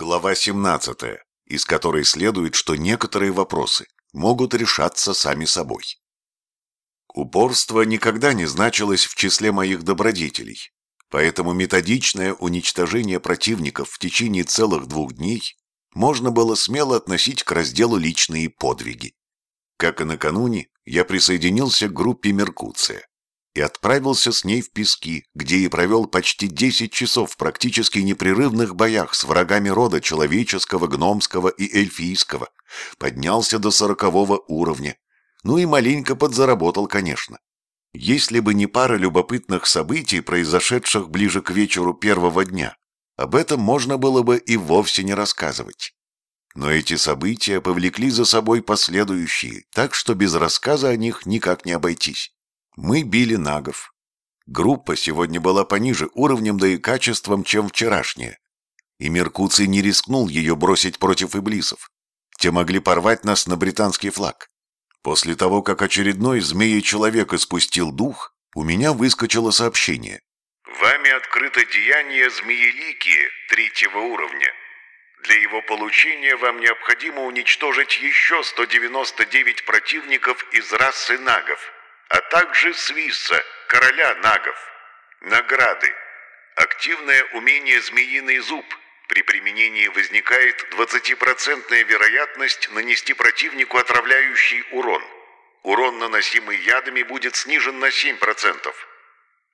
Глава 17, из которой следует, что некоторые вопросы могут решаться сами собой. Упорство никогда не значилось в числе моих добродетелей, поэтому методичное уничтожение противников в течение целых двух дней можно было смело относить к разделу «Личные подвиги». Как и накануне, я присоединился к группе Меркуция и отправился с ней в Пески, где и провел почти 10 часов в практически непрерывных боях с врагами рода человеческого, гномского и эльфийского. Поднялся до сорокового уровня. Ну и маленько подзаработал, конечно. Если бы не пара любопытных событий, произошедших ближе к вечеру первого дня, об этом можно было бы и вовсе не рассказывать. Но эти события повлекли за собой последующие, так что без рассказа о них никак не обойтись. Мы били нагов. Группа сегодня была пониже уровнем, да и качеством, чем вчерашняя. И Меркуций не рискнул ее бросить против иблисов. Те могли порвать нас на британский флаг. После того, как очередной змеи-человек испустил дух, у меня выскочило сообщение. Вами открыто деяние змееликие третьего уровня. Для его получения вам необходимо уничтожить еще 199 противников из расы нагов а также Свисса, короля нагов. Награды. Активное умение «Змеиный зуб». При применении возникает 20% вероятность нанести противнику отравляющий урон. Урон, наносимый ядами, будет снижен на 7%.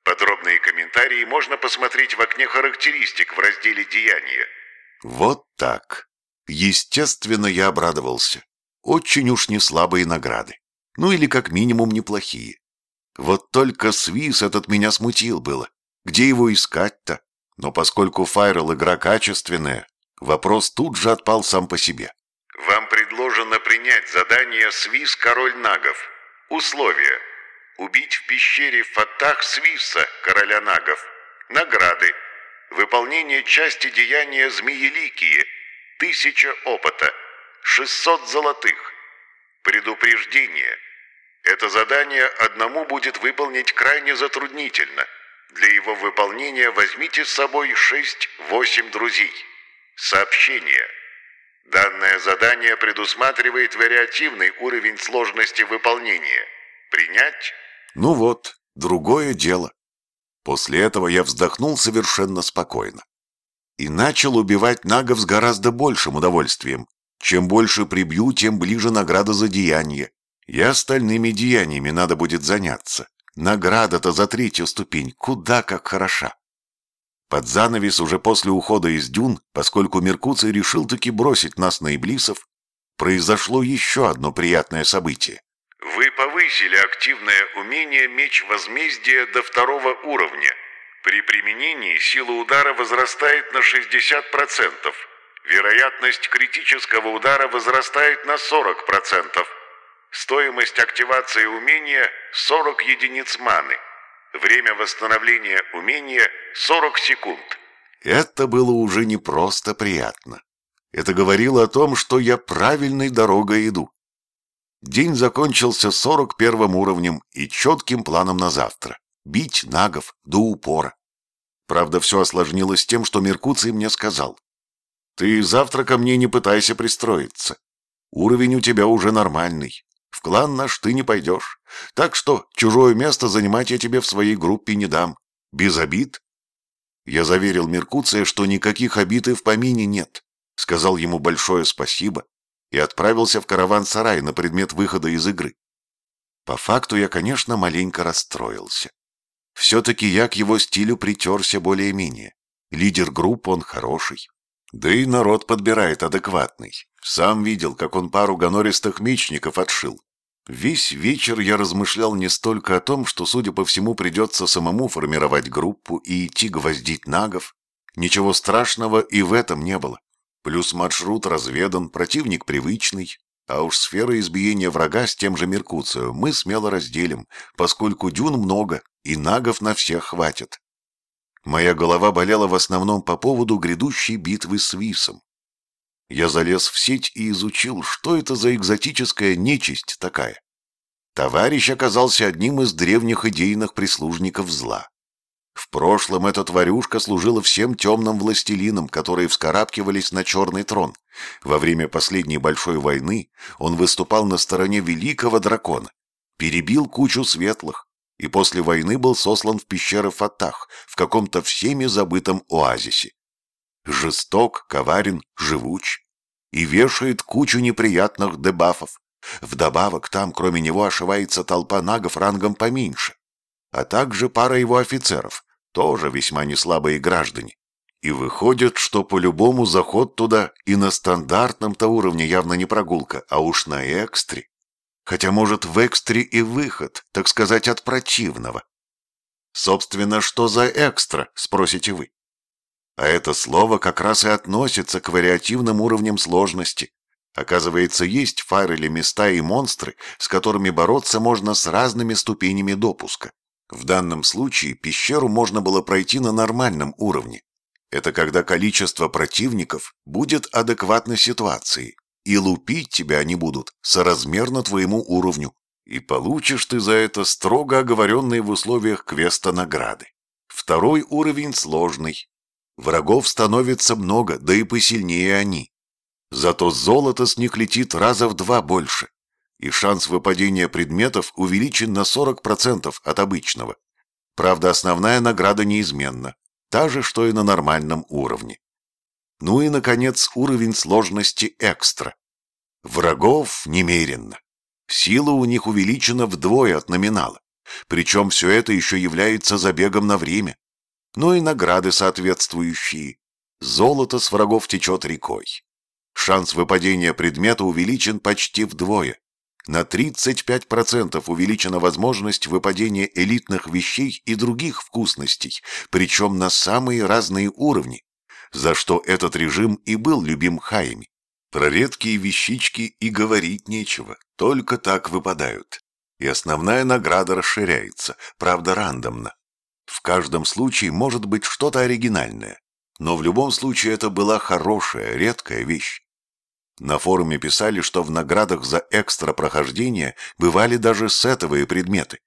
Подробные комментарии можно посмотреть в окне характеристик в разделе «Деяния». Вот так. Естественно, я обрадовался. Очень уж не слабые награды. Ну или как минимум неплохие. Вот только Свис этот меня смутил было. Где его искать-то? Но поскольку Файрел игра качественная, вопрос тут же отпал сам по себе. Вам предложено принять задание «Свис Король Нагов». Условия. Убить в пещере Фатах Свиса, короля Нагов. Награды. Выполнение части деяния Змееликие. Тысяча опыта. 600 золотых. Предупреждение. Это задание одному будет выполнить крайне затруднительно. Для его выполнения возьмите с собой 6-8 друзей. Сообщение. Данное задание предусматривает вариативный уровень сложности выполнения. Принять? Ну вот, другое дело. После этого я вздохнул совершенно спокойно. И начал убивать нагов с гораздо большим удовольствием. Чем больше прибью, тем ближе награда за деяние. И остальными деяниями надо будет заняться. Награда-то за третью ступень куда как хороша. Под занавес уже после ухода из дюн, поскольку Меркуций решил таки бросить нас на Иблисов, произошло еще одно приятное событие. Вы повысили активное умение «Меч возмездия» до второго уровня. При применении сила удара возрастает на 60%. Вероятность критического удара возрастает на 40%. Стоимость активации умения 40 единиц маны. Время восстановления умения 40 секунд. Это было уже не просто приятно. Это говорило о том, что я правильной дорогой иду. День закончился 41 уровнем и четким планом на завтра. Бить нагов до упора. Правда, все осложнилось тем, что Меркуций мне сказал. «Ты завтра ко мне не пытайся пристроиться. Уровень у тебя уже нормальный. В клан наш ты не пойдешь. Так что чужое место занимать я тебе в своей группе не дам. Без обид. Я заверил Меркуция, что никаких обид и в помине нет. Сказал ему большое спасибо и отправился в караван-сарай на предмет выхода из игры. По факту я, конечно, маленько расстроился. Все-таки я к его стилю притерся более-менее. Лидер группы он хороший. Да и народ подбирает адекватный. Сам видел, как он пару гонористых мечников отшил. Весь вечер я размышлял не столько о том, что, судя по всему, придется самому формировать группу и идти гвоздить нагов. Ничего страшного и в этом не было. Плюс маршрут разведан, противник привычный, а уж сфера избиения врага с тем же Меркуцио мы смело разделим, поскольку дюн много и нагов на всех хватит. Моя голова болела в основном по поводу грядущей битвы с Висом. Я залез в сеть и изучил, что это за экзотическая нечисть такая. Товарищ оказался одним из древних идейных прислужников зла. В прошлом эта тварюшка служила всем темным властелинам, которые вскарабкивались на черный трон. Во время последней большой войны он выступал на стороне великого дракона, перебил кучу светлых, и после войны был сослан в пещеры Фатах, в каком-то всеми забытом оазисе. Жесток, коварен, живуч и вешает кучу неприятных дебафов. Вдобавок там, кроме него, ошивается толпа нагов рангом поменьше, а также пара его офицеров, тоже весьма неслабые граждане. И выходит, что по-любому заход туда и на стандартном-то уровне явно не прогулка, а уж на экстре. Хотя, может, в экстре и выход, так сказать, от противного. Собственно, что за экстра, спросите вы? А это слово как раз и относится к вариативным уровням сложности. Оказывается, есть файрели места и монстры, с которыми бороться можно с разными ступенями допуска. В данном случае пещеру можно было пройти на нормальном уровне. Это когда количество противников будет адекватно ситуации, и лупить тебя они будут соразмерно твоему уровню, и получишь ты за это строго оговоренные в условиях квеста награды. Второй уровень сложный. Врагов становится много, да и посильнее они. Зато золото с них летит раза в два больше, и шанс выпадения предметов увеличен на 40% от обычного. Правда, основная награда неизменна, та же, что и на нормальном уровне. Ну и, наконец, уровень сложности экстра. Врагов немеренно. Сила у них увеличена вдвое от номинала. Причем все это еще является забегом на время. Ну и награды соответствующие. Золото с врагов течет рекой. Шанс выпадения предмета увеличен почти вдвое. На 35% увеличена возможность выпадения элитных вещей и других вкусностей, причем на самые разные уровни, за что этот режим и был любим хаями. Про редкие вещички и говорить нечего, только так выпадают. И основная награда расширяется, правда рандомно. В каждом случае может быть что-то оригинальное, но в любом случае это была хорошая, редкая вещь. На форуме писали, что в наградах за экстра прохождение бывали даже сетовые предметы.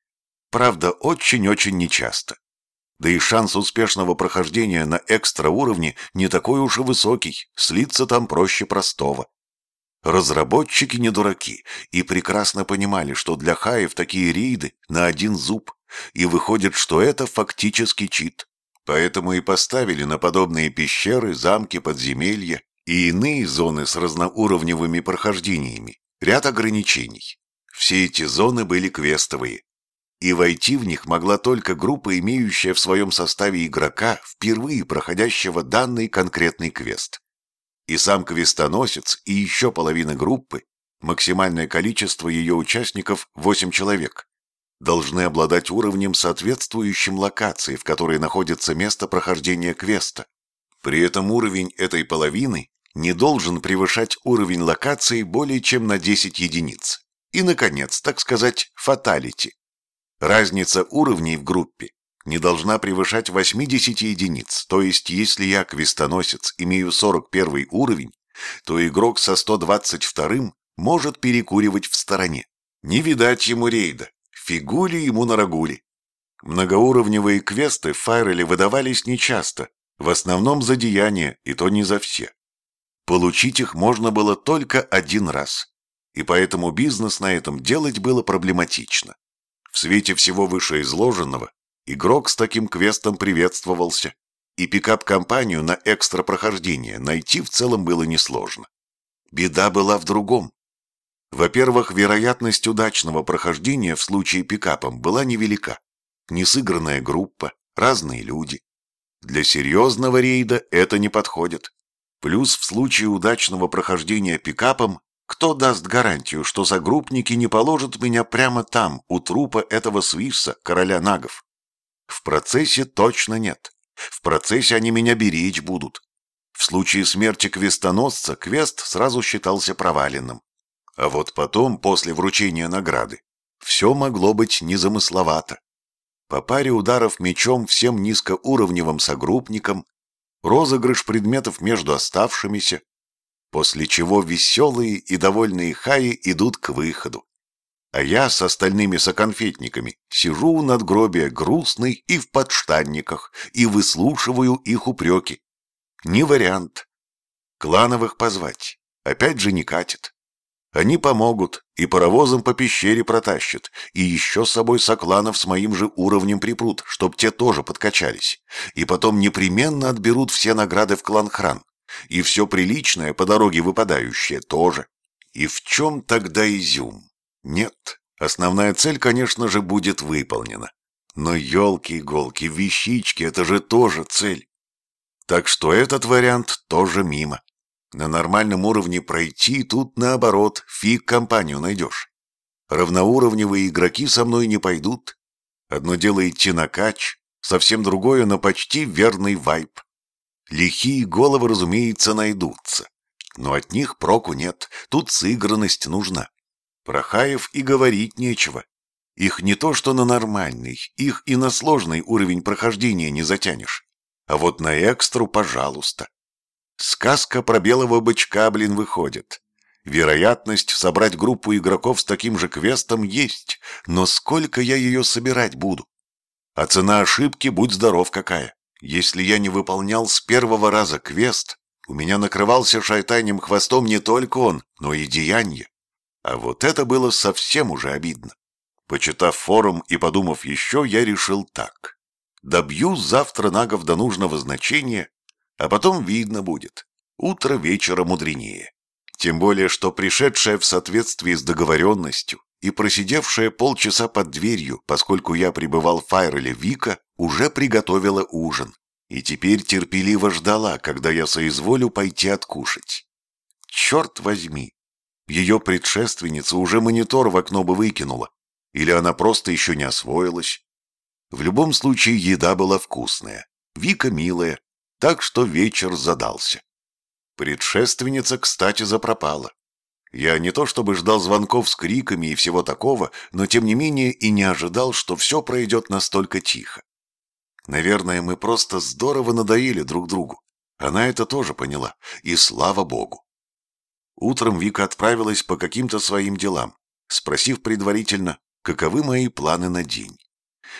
Правда, очень-очень нечасто. Да и шанс успешного прохождения на экстра уровне не такой уж и высокий, слиться там проще простого. Разработчики не дураки и прекрасно понимали, что для хаев такие рейды на один зуб, и выходит, что это фактически чит. Поэтому и поставили на подобные пещеры, замки, подземелья и иные зоны с разноуровневыми прохождениями, ряд ограничений. Все эти зоны были квестовые, и войти в них могла только группа, имеющая в своем составе игрока, впервые проходящего данный конкретный квест. И сам квестоносец, и еще половина группы, максимальное количество ее участников – 8 человек, должны обладать уровнем, соответствующим локации, в которой находится место прохождения квеста. При этом уровень этой половины не должен превышать уровень локации более чем на 10 единиц. И, наконец, так сказать, фаталити. Разница уровней в группе не должна превышать 80 единиц, то есть если я, квестоносец, имею 41 уровень, то игрок со 122 может перекуривать в стороне. Не видать ему рейда, фигули ему на рагуле. Многоуровневые квесты в Файреле выдавались нечасто, в основном за деяния, и то не за все. Получить их можно было только один раз, и поэтому бизнес на этом делать было проблематично. В свете всего вышеизложенного игрок с таким квестом приветствовался, и пикап-компанию на экстра прохождение найти в целом было несложно. Беда была в другом. Во-первых, вероятность удачного прохождения в случае пикапом была невелика. Несыгранная группа, разные люди. Для серьезного рейда это не подходит. Плюс в случае удачного прохождения пикапом, кто даст гарантию, что загруппники не положат меня прямо там, у трупа этого свисса, короля нагов? В процессе точно нет. В процессе они меня беречь будут. В случае смерти квестоносца квест сразу считался проваленным. А вот потом, после вручения награды, все могло быть незамысловато. По паре ударов мечом всем низкоуровневым согруппникам розыгрыш предметов между оставшимися, после чего веселые и довольные хаи идут к выходу. А я с остальными соконфетниками сижу у надгробия грустный и в подштанниках и выслушиваю их упреки. Не вариант. Клановых позвать. Опять же не катит. Они помогут, и паровозом по пещере протащат, и еще с собой сокланов с моим же уровнем припрут, чтоб те тоже подкачались. И потом непременно отберут все награды в клан-хран. И все приличное по дороге выпадающее тоже. И в чем тогда изюм? Нет, основная цель, конечно же, будет выполнена. Но елки-иголки, вещички — это же тоже цель. Так что этот вариант тоже мимо. На нормальном уровне пройти тут, наоборот, фиг компанию найдешь. Равноуровневые игроки со мной не пойдут. Одно дело идти на кач, совсем другое на почти верный вайп. Лихие головы, разумеется, найдутся. Но от них проку нет, тут сыгранность нужна. Про хаев и говорить нечего. Их не то что на нормальный, их и на сложный уровень прохождения не затянешь. А вот на экстру, пожалуйста. Сказка про белого бычка, блин, выходит. Вероятность собрать группу игроков с таким же квестом есть, но сколько я ее собирать буду? А цена ошибки, будь здоров какая. Если я не выполнял с первого раза квест, у меня накрывался шайтанем хвостом не только он, но и деяние. А вот это было совсем уже обидно. Почитав форум и подумав еще, я решил так. Добью завтра нагов до нужного значения, а потом видно будет. Утро вечера мудренее. Тем более, что пришедшая в соответствии с договоренностью и просидевшая полчаса под дверью, поскольку я пребывал в Файреле Вика, уже приготовила ужин. И теперь терпеливо ждала, когда я соизволю пойти откушать. Черт возьми, ее предшественница уже монитор в окно бы выкинула. Или она просто еще не освоилась. В любом случае, еда была вкусная. Вика милая, так что вечер задался. Предшественница, кстати, запропала. Я не то чтобы ждал звонков с криками и всего такого, но тем не менее и не ожидал, что все пройдет настолько тихо. Наверное, мы просто здорово надоели друг другу. Она это тоже поняла, и слава богу. Утром Вика отправилась по каким-то своим делам, спросив предварительно, каковы мои планы на день.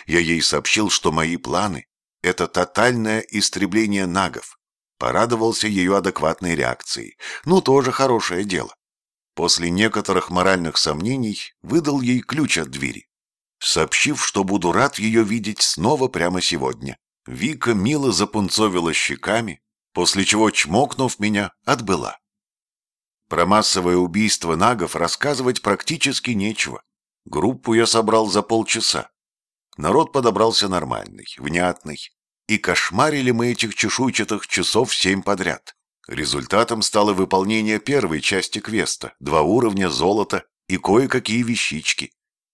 Я ей сообщил, что мои планы — это тотальное истребление нагов. Порадовался ее адекватной реакцией. Ну, тоже хорошее дело. После некоторых моральных сомнений выдал ей ключ от двери, сообщив, что буду рад ее видеть снова прямо сегодня. Вика мило запунцовила щеками, после чего, чмокнув меня, отбыла. Про массовое убийство нагов рассказывать практически нечего. Группу я собрал за полчаса. Народ подобрался нормальный, внятный. И кошмарили мы этих чешуйчатых часов семь подряд. Результатом стало выполнение первой части квеста, два уровня золота и кое-какие вещички,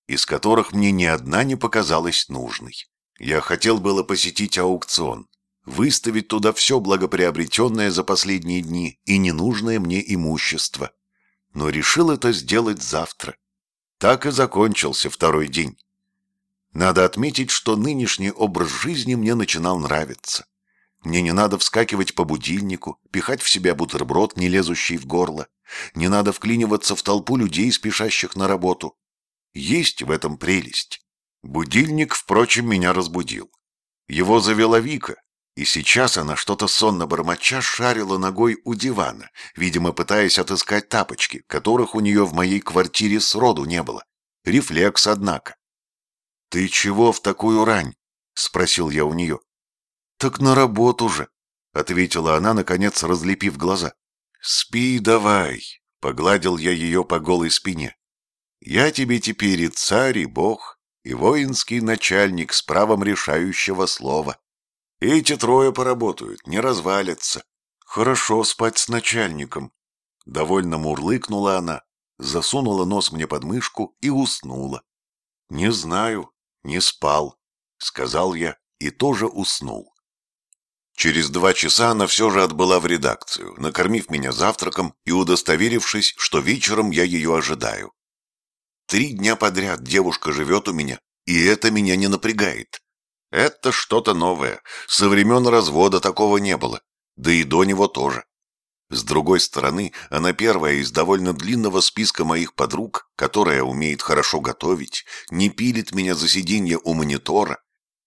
из которых мне ни одна не показалась нужной. Я хотел было посетить аукцион, выставить туда все благоприобретенное за последние дни и ненужное мне имущество. Но решил это сделать завтра. Так и закончился второй день. Надо отметить, что нынешний образ жизни мне начинал нравиться. Мне не надо вскакивать по будильнику, пихать в себя бутерброд, не лезущий в горло. Не надо вклиниваться в толпу людей, спешащих на работу. Есть в этом прелесть. Будильник, впрочем, меня разбудил. Его завела Вика, и сейчас она что-то сонно бормоча шарила ногой у дивана, видимо, пытаясь отыскать тапочки, которых у нее в моей квартире сроду не было. Рефлекс, однако. «Ты чего в такую рань?» — спросил я у нее. «Так на работу же», — ответила она, наконец разлепив глаза. «Спи давай», — погладил я ее по голой спине. «Я тебе теперь и царь, и бог, и воинский начальник с правом решающего слова». Эти трое поработают, не развалятся. Хорошо спать с начальником. Довольно мурлыкнула она, засунула нос мне под мышку и уснула. Не знаю, не спал, сказал я и тоже уснул. Через два часа она все же отбыла в редакцию, накормив меня завтраком и удостоверившись, что вечером я ее ожидаю. Три дня подряд девушка живет у меня, и это меня не напрягает. Это что-то новое. Со времен развода такого не было. Да и до него тоже. С другой стороны, она первая из довольно длинного списка моих подруг, которая умеет хорошо готовить, не пилит меня за сиденье у монитора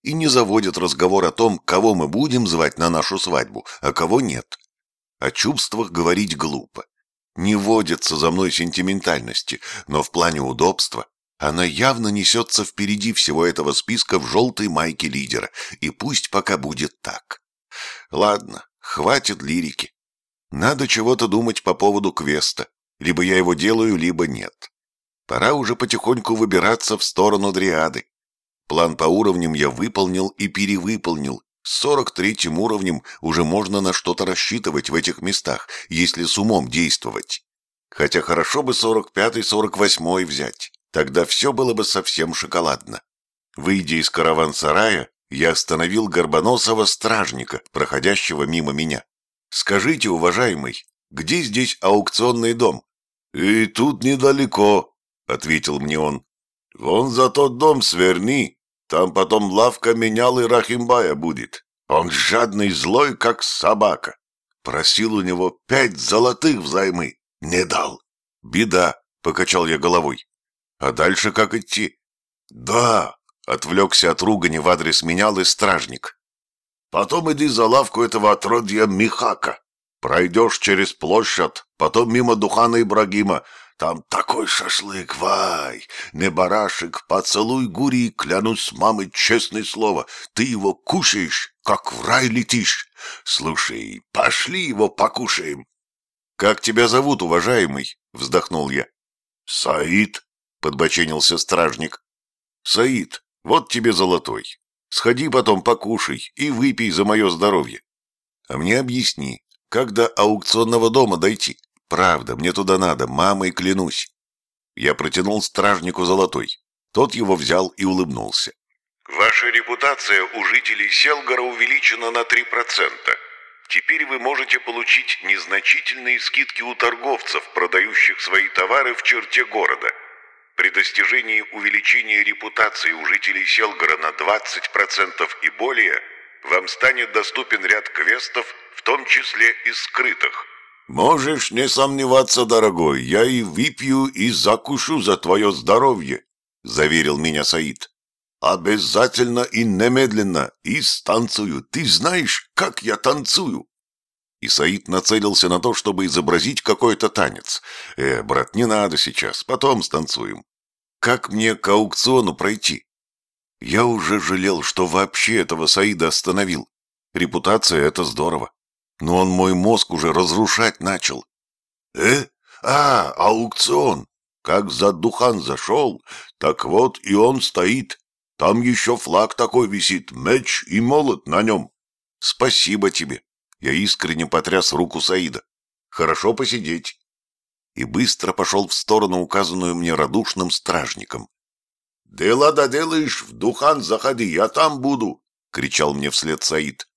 и не заводит разговор о том, кого мы будем звать на нашу свадьбу, а кого нет. О чувствах говорить глупо. Не водятся за мной сентиментальности, но в плане удобства она явно несется впереди всего этого списка в желтой майке лидера, и пусть пока будет так. Ладно, хватит лирики. Надо чего-то думать по поводу квеста. Либо я его делаю, либо нет. Пора уже потихоньку выбираться в сторону Дриады. План по уровням я выполнил и перевыполнил. С 43-м уровнем уже можно на что-то рассчитывать в этих местах, если с умом действовать. Хотя хорошо бы 45-й, 48-й взять. Тогда все было бы совсем шоколадно. Выйдя из караван-сарая, я остановил горбоносого стражника, проходящего мимо меня. «Скажите, уважаемый, где здесь аукционный дом?» «И тут недалеко», — ответил мне он. «Вон за тот дом сверни, там потом лавка менялы Рахимбая будет. Он жадный злой, как собака. Просил у него пять золотых взаймы, не дал. Беда, покачал я головой. А дальше как идти? Да, отвлекся от ругани в адрес менялы стражник. Потом иди за лавку этого отродья Михака. Пройдешь через площадь, потом мимо Духана Ибрагима. Там такой шашлык, вай! Не барашек, поцелуй гури, клянусь мамой, честное слово. Ты его кушаешь, как в рай летишь. Слушай, пошли его покушаем. «Как тебя зовут, уважаемый?» — вздохнул я. «Саид», — подбоченился стражник. «Саид, вот тебе золотой. Сходи потом покушай и выпей за мое здоровье. А мне объясни, как до аукционного дома дойти? Правда, мне туда надо, мамой клянусь. Я протянул стражнику золотой. Тот его взял и улыбнулся. Ваша репутация у жителей Селгора увеличена на 3%. Теперь вы можете получить незначительные скидки у торговцев, продающих свои товары в черте города. При достижении увеличения репутации у жителей Селгора на 20% и более, вам станет доступен ряд квестов, в том числе и скрытых. «Можешь не сомневаться, дорогой, я и выпью, и закушу за твое здоровье», — заверил меня Саид. «Обязательно и немедленно, и станцую. Ты знаешь, как я танцую?» И Саид нацелился на то, чтобы изобразить какой-то танец. «Э, брат, не надо сейчас, потом станцуем. Как мне к аукциону пройти?» Я уже жалел, что вообще этого Саида остановил. Репутация — это здорово. Но он мой мозг уже разрушать начал. «Э? А, аукцион! Как за Духан зашел, так вот и он стоит. Там еще флаг такой висит, меч и молот на нем. Спасибо тебе. Я искренне потряс руку Саида. Хорошо посидеть. И быстро пошел в сторону, указанную мне радушным стражником. «Дела доделаешь, в Духан заходи, я там буду!» — кричал мне вслед Саид.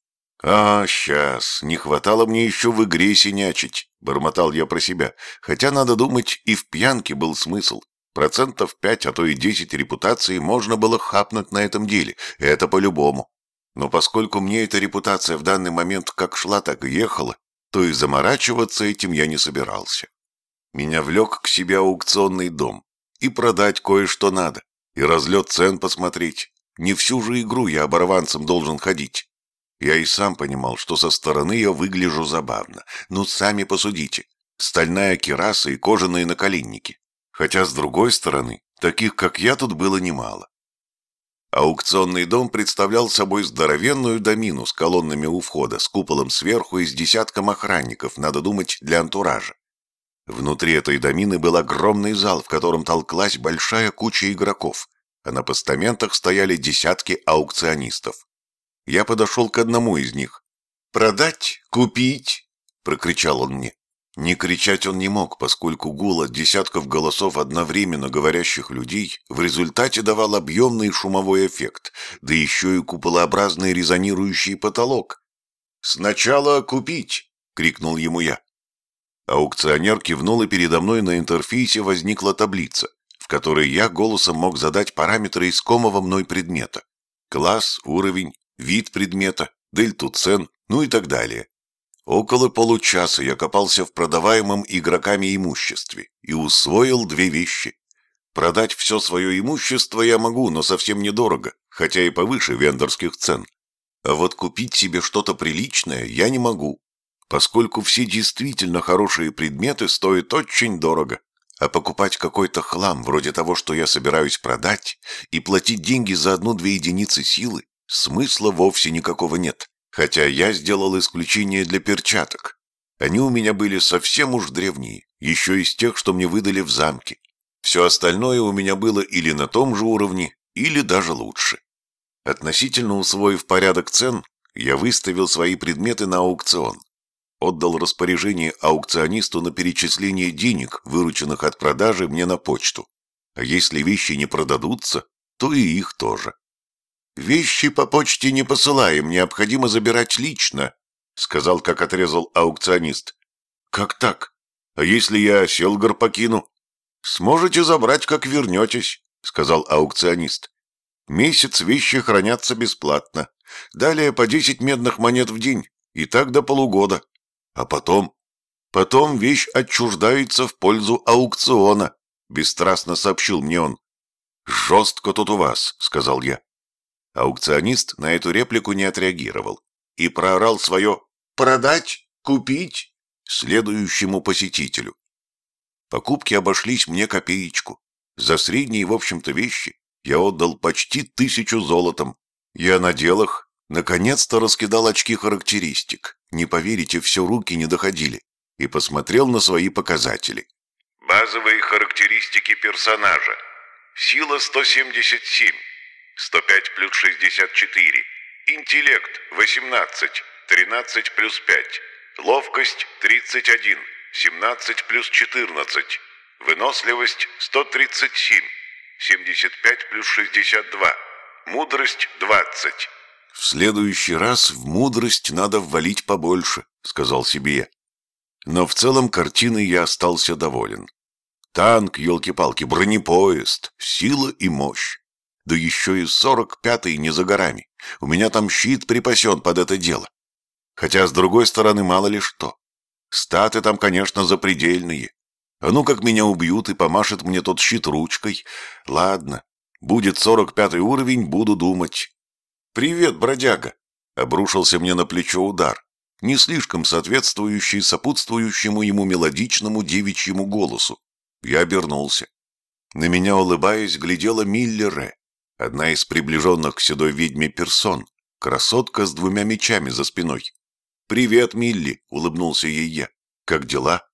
«А, сейчас, не хватало мне еще в игре синячить», — бормотал я про себя. Хотя, надо думать, и в пьянке был смысл. Процентов пять, а то и десять репутации можно было хапнуть на этом деле. Это по-любому. Но поскольку мне эта репутация в данный момент как шла, так и ехала, то и заморачиваться этим я не собирался. Меня влек к себе аукционный дом. И продать кое-что надо. И разлет цен посмотреть. Не всю же игру я оборванцем должен ходить. Я и сам понимал, что со стороны я выгляжу забавно. Ну, сами посудите. Стальная кераса и кожаные наколенники. Хотя, с другой стороны, таких, как я, тут было немало. Аукционный дом представлял собой здоровенную домину с колоннами у входа, с куполом сверху и с десятком охранников, надо думать, для антуража. Внутри этой домины был огромный зал, в котором толклась большая куча игроков, а на постаментах стояли десятки аукционистов. Я подошел к одному из них. «Продать? Купить?» — прокричал он мне. Не кричать он не мог, поскольку гул от десятков голосов одновременно говорящих людей в результате давал объемный шумовой эффект, да еще и куполообразный резонирующий потолок. «Сначала купить!» — крикнул ему я. Аукционер кивнул, и передо мной на интерфейсе возникла таблица, в которой я голосом мог задать параметры искомого мной предмета. Класс, уровень, вид предмета, дельту цен, ну и так далее. Около получаса я копался в продаваемом игроками имуществе и усвоил две вещи. Продать все свое имущество я могу, но совсем недорого, хотя и повыше вендорских цен. А вот купить себе что-то приличное я не могу, поскольку все действительно хорошие предметы стоят очень дорого. А покупать какой-то хлам, вроде того, что я собираюсь продать, и платить деньги за одну-две единицы силы, смысла вовсе никакого нет. Хотя я сделал исключение для перчаток. Они у меня были совсем уж древние, еще из тех, что мне выдали в замке. Все остальное у меня было или на том же уровне, или даже лучше. Относительно усвоив порядок цен, я выставил свои предметы на аукцион. Отдал распоряжение аукционисту на перечисление денег, вырученных от продажи, мне на почту. А если вещи не продадутся, то и их тоже. «Вещи по почте не посылаем, необходимо забирать лично», — сказал, как отрезал аукционист. «Как так? А если я Селгар покину?» «Сможете забрать, как вернетесь», — сказал аукционист. «Месяц вещи хранятся бесплатно. Далее по десять медных монет в день, и так до полугода. А потом? Потом вещь отчуждается в пользу аукциона», — бесстрастно сообщил мне он. «Жестко тут у вас», — сказал я. Аукционист на эту реплику не отреагировал и проорал свое «продать, купить» следующему посетителю. Покупки обошлись мне копеечку. За средние, в общем-то, вещи я отдал почти тысячу золотом. Я надел их, наконец-то раскидал очки характеристик. Не поверите, все руки не доходили. И посмотрел на свои показатели. Базовые характеристики персонажа. Сила 177. 105 плюс 64. Интеллект 18. 13 плюс 5. Ловкость 31. 17 плюс 14. Выносливость 137. 75 плюс 62. Мудрость 20. «В следующий раз в мудрость надо ввалить побольше», — сказал себе я. Но в целом картиной я остался доволен. Танк, елки-палки, бронепоезд, сила и мощь. Да еще и сорок пятый не за горами. У меня там щит припасен под это дело. Хотя, с другой стороны, мало ли что. Статы там, конечно, запредельные. А ну как меня убьют и помашет мне тот щит ручкой. Ладно, будет сорок пятый уровень, буду думать. «Привет, бродяга!» — обрушился мне на плечо удар, не слишком соответствующий сопутствующему ему мелодичному девичьему голосу. Я обернулся. На меня, улыбаясь, глядела Миллере, одна из приближенных к седой ведьме персон, красотка с двумя мечами за спиной. «Привет, Милли!» — улыбнулся ей я. «Как дела?»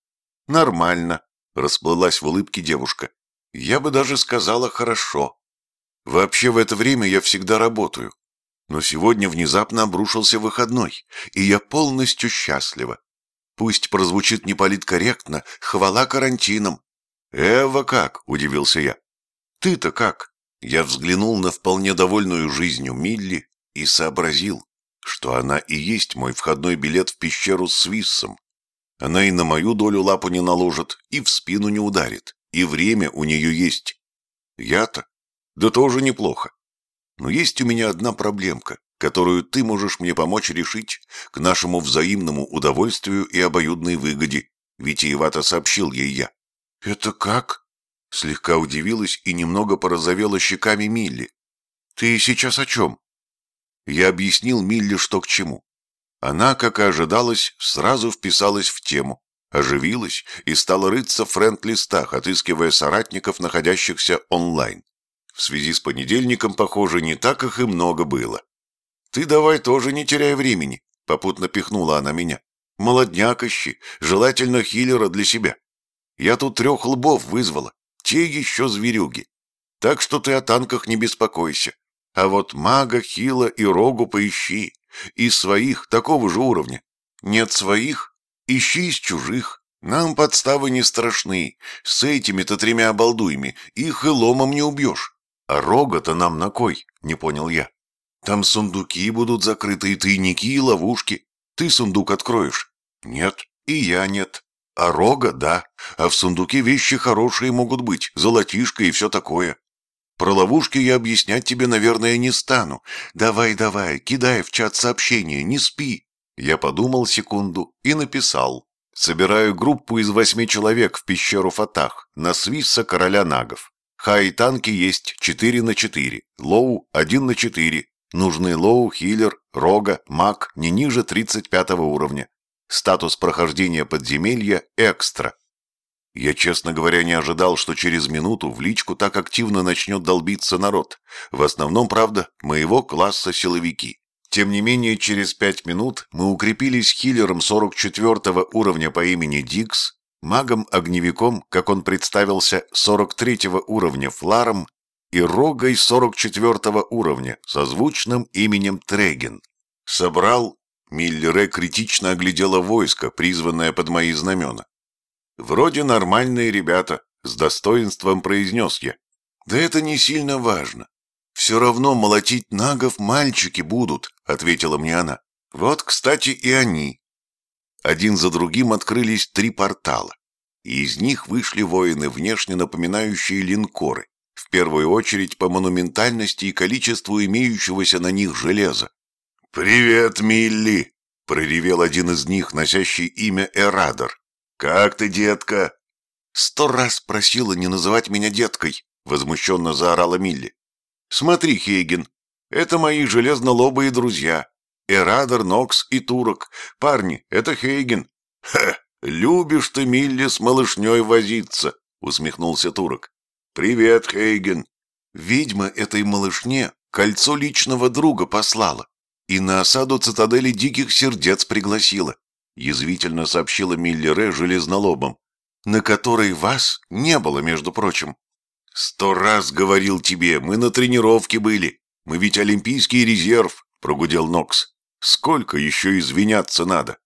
«Нормально», — расплылась в улыбке девушка. «Я бы даже сказала хорошо. Вообще в это время я всегда работаю. Но сегодня внезапно обрушился выходной, и я полностью счастлива. Пусть прозвучит неполиткорректно, хвала карантинам». «Эва как?» — удивился я. «Ты-то как?» Я взглянул на вполне довольную жизнью Милли и сообразил, что она и есть мой входной билет в пещеру с Свиссом. Она и на мою долю лапу не наложит, и в спину не ударит, и время у нее есть. Я-то? Да тоже неплохо. Но есть у меня одна проблемка, которую ты можешь мне помочь решить к нашему взаимному удовольствию и обоюдной выгоде, витиевато сообщил ей я. «Это как?» Слегка удивилась и немного порозовела щеками Милли. «Ты сейчас о чем?» Я объяснил Милле, что к чему. Она, как и ожидалось, сразу вписалась в тему, оживилась и стала рыться в френд-листах, отыскивая соратников, находящихся онлайн. В связи с понедельником, похоже, не так их и много было. «Ты давай тоже не теряй времени», — попутно пихнула она меня. «Молодняк ищи, желательно хиллера для себя. Я тут трех лбов вызвала, те еще зверюги. Так что ты о танках не беспокойся. А вот мага, хила и рогу поищи. И своих такого же уровня. Нет своих? Ищи из чужих. Нам подставы не страшны. С этими-то тремя обалдуями их и ломом не убьешь. А рога-то нам на кой? Не понял я. Там сундуки будут закрыты, и тайники, и ловушки. Ты сундук откроешь? Нет, и я нет. А рога, да. А в сундуке вещи хорошие могут быть, золотишко и все такое. Про ловушки я объяснять тебе, наверное, не стану. Давай, давай, кидай в чат сообщение, не спи. Я подумал секунду и написал. Собираю группу из восьми человек в пещеру Фатах на свисса короля нагов. Хай танки есть 4 на 4, low 1 на 4. Нужны low, хиллер, рога, маг не ниже 35 уровня. Статус прохождения подземелья экстра. Я, честно говоря, не ожидал, что через минуту в личку так активно начнет долбиться народ. В основном, правда, моего класса силовики. Тем не менее, через пять минут мы укрепились хиллером 44 уровня по имени Дикс, магом-огневиком, как он представился, 43 уровня Фларом и рогой 44 уровня, созвучным именем Треген. Собрал, Миллере критично оглядела войско, призванное под мои знамена. «Вроде нормальные ребята», — с достоинством произнес я. «Да это не сильно важно. Все равно молотить нагов мальчики будут», — ответила мне она. «Вот, кстати, и они». Один за другим открылись три портала, и из них вышли воины, внешне напоминающие линкоры, в первую очередь по монументальности и количеству имеющегося на них железа. «Привет, Милли!» — проревел один из них, носящий имя Эрадор. «Как ты, детка?» «Сто раз просила не называть меня деткой», — возмущенно заорала Милли. «Смотри, Хейген, это мои железнолобые друзья. Эрадор, Нокс и Турок. Парни, это Хейген». «Ха, любишь ты, Милли, с малышней возиться», — усмехнулся Турок. «Привет, Хейген». Ведьма этой малышне кольцо личного друга послала и на осаду цитадели диких сердец пригласила язвительно сообщила Миллере железнолобом, на которой вас не было, между прочим. «Сто раз говорил тебе, мы на тренировке были. Мы ведь олимпийский резерв», — прогудел Нокс. «Сколько еще извиняться надо?»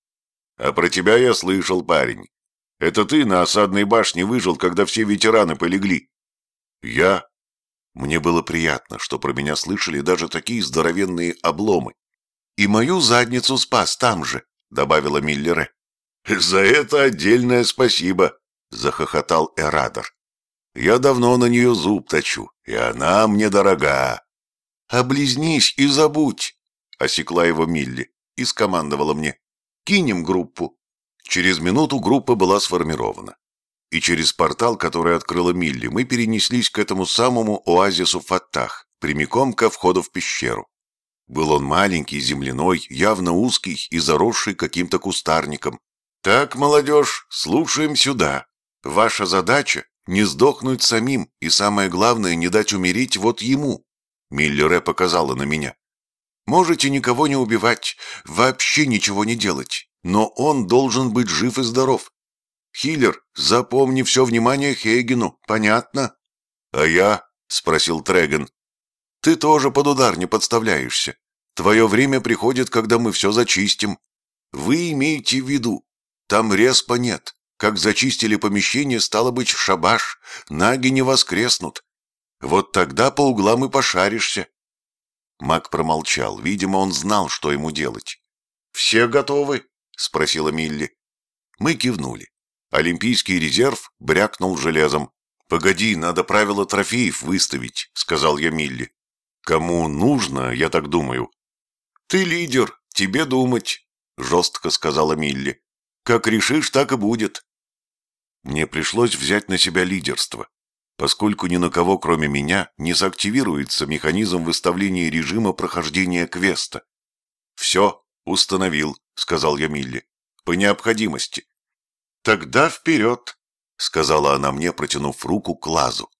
«А про тебя я слышал, парень. Это ты на осадной башне выжил, когда все ветераны полегли». «Я?» Мне было приятно, что про меня слышали даже такие здоровенные обломы. И мою задницу спас там же, — добавила Миллере. «За это отдельное спасибо», — захохотал Эрадор. «Я давно на нее зуб точу, и она мне дорога». «Облизнись и забудь», — осекла его Милли и скомандовала мне. «Кинем группу». Через минуту группа была сформирована. И через портал, который открыла Милли, мы перенеслись к этому самому оазису Фаттах, прямиком ко входу в пещеру. Был он маленький, земляной, явно узкий и заросший каким-то кустарником. «Так, молодежь, слушаем сюда. Ваша задача — не сдохнуть самим, и самое главное, не дать умереть вот ему». Миллере показала на меня. «Можете никого не убивать, вообще ничего не делать, но он должен быть жив и здоров. Хиллер, запомни все внимание Хейгену, понятно?» «А я?» — спросил Треген. Ты тоже под удар не подставляешься. Твое время приходит, когда мы все зачистим. Вы имеете в виду, там респа нет. Как зачистили помещение, стало быть, шабаш, наги не воскреснут. Вот тогда по углам и пошаришься. Маг промолчал. Видимо, он знал, что ему делать. «Все готовы?» — спросила Милли. Мы кивнули. Олимпийский резерв брякнул железом. «Погоди, надо правила трофеев выставить», — сказал я Милли. Кому нужно, я так думаю. Ты лидер, тебе думать, жестко сказала Милли. Как решишь, так и будет. Мне пришлось взять на себя лидерство, поскольку ни на кого, кроме меня, не заактивируется механизм выставления режима прохождения квеста. «Все, установил», — сказал я Милли, — «по необходимости». «Тогда вперед», — сказала она мне, протянув руку к лазу.